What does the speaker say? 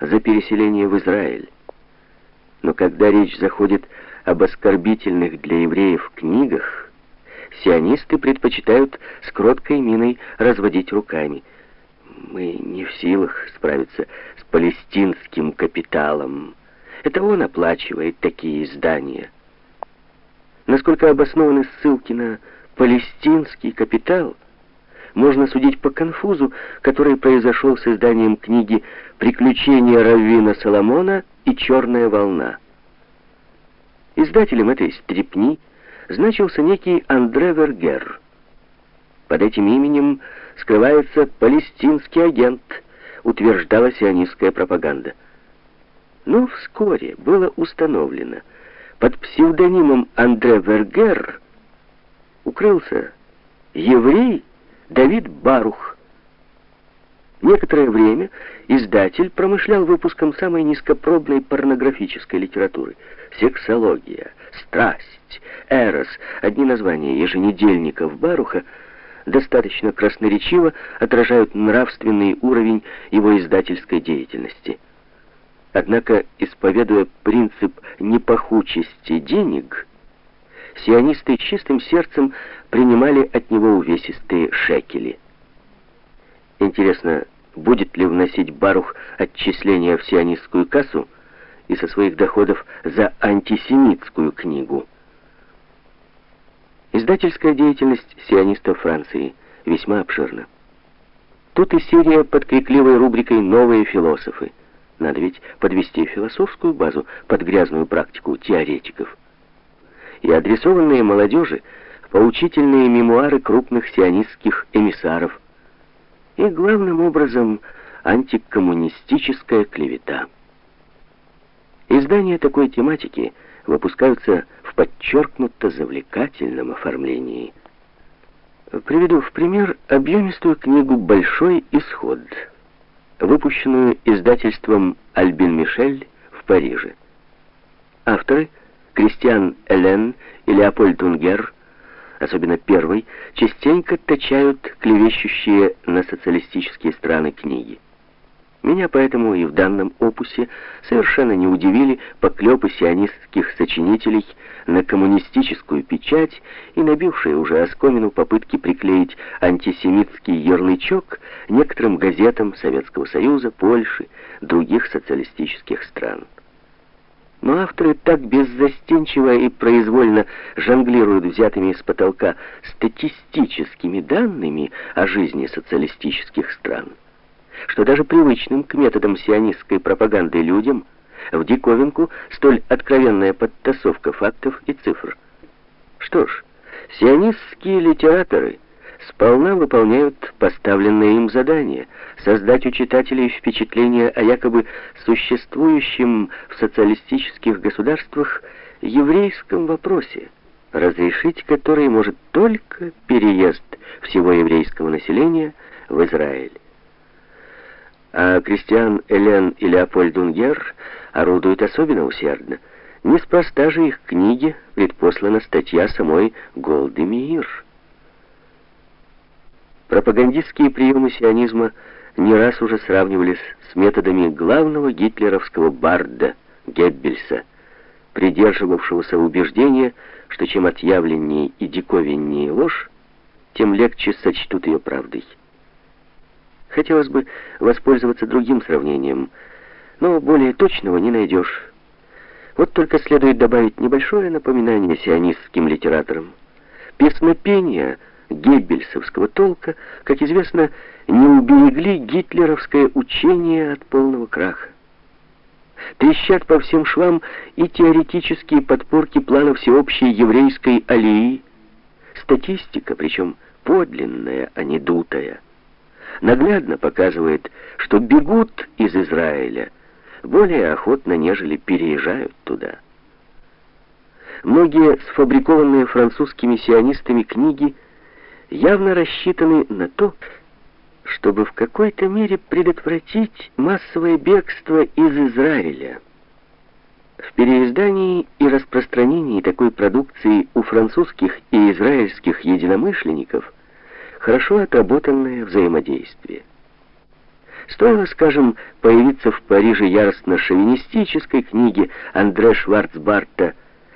за переселение в Израиль. Но когда речь заходит об оскорбительных для евреев книгах, сионисты предпочитают с кроткой миной разводить руками. Мы не в силах справиться с палестинским капиталом. Это он оплачивает такие издания. Насколько обоснованы ссылки на палестинский капитал, можно судить по конфузу, который произошел с изданием книги «Приключения Раввина Соломона» и «Черная волна». Издателем этой стрипни значился некий Андре Вергер. Под этим именем скрывается палестинский агент, утверждала сионистская пропаганда. Но вскоре было установлено, под псевдонимом Андре Вергер укрылся еврей Давид Барух. Некоторое время издатель промышлял выпуском самой низкопробной порнографической литературы. Сексология, страсть, эрос, одни названия еженедельников Баруха достаточно красноречиво отражают нравственный уровень его издательской деятельности. Однако, исповедуя принцип непахучести денег, сионисты чистым сердцем принимали от него увесистые шекели. Интересно, будет ли вносить Барух отчисления в сионистскую кассу и со своих доходов за антисемитскую книгу? Издательская деятельность сионистов Франции весьма обширна. Тут и серия под крикливой рубрикой «Новые философы». Надо ведь подвести философскую базу под грязную практику теоретиков. И адресованные молодежи поучительные мемуары крупных сионистских эмиссаров и, главным образом, антикоммунистическая клевета. Издания такой тематики выпускаются в подчеркнуто завлекательном оформлении. Приведу в пример объемистую книгу «Большой исход», выпущенную издательством «Альбин Мишель» в Париже. Авторы Кристиан Элен и Леопольд Унгер – особенно первый, частенько точают клевещущие на социалистические страны книги. Меня поэтому и в данном опусе совершенно не удивили поклепы сионистских сочинителей на коммунистическую печать и набившие уже оскомину попытки приклеить антисемитский ярлычок некоторым газетам Советского Союза, Польши, других социалистических стран. Но авторы так беззастенчиво и произвольно жонглируют взятыми из потолка статистическими данными о жизни социалистических стран, что даже привычным к методам сионистской пропаганды людям в диковинку столь откровенная подтасовка фактов и цифр. Что ж, сионистские литераторы – сполна выполняют поставленное им задание создать у читателей впечатление о якобы существующем в социалистических государствах еврейском вопросе, разрешить который может только переезд всего еврейского населения в Израиль. А Кристиан Элен и Леопольд Дунгер орудуют особенно усердно. Неспроста же их книге предпослана статья самой Голды Миир. Пропагандистские приемы сионизма не раз уже сравнивались с методами главного гитлеровского барда Геббельса, придерживавшегося убеждения, что чем отъявленнее и диковиннее ложь, тем легче сочтут ее правдой. Хотелось бы воспользоваться другим сравнением, но более точного не найдешь. Вот только следует добавить небольшое напоминание сионистским литераторам. Песнопение — геббельсовского толка, как известно, не уберегли гитлеровское учение от полного краха. Трещат по всем швам и теоретические подпорки плана всеобщей еврейской алии. Статистика, причем подлинная, а не дутая, наглядно показывает, что бегут из Израиля более охотно, нежели переезжают туда. Многие сфабрикованные французскими сионистами книги – явно рассчитаны на то, чтобы в какой-то мере предотвратить массовое бегство из Израиля. В переиздании и распространении такой продукции у французских и израильских единомышленников хорошо отработанное взаимодействие. Стоило, скажем, появиться в Париже яростно-шовинистической книге Андре Шварцбарта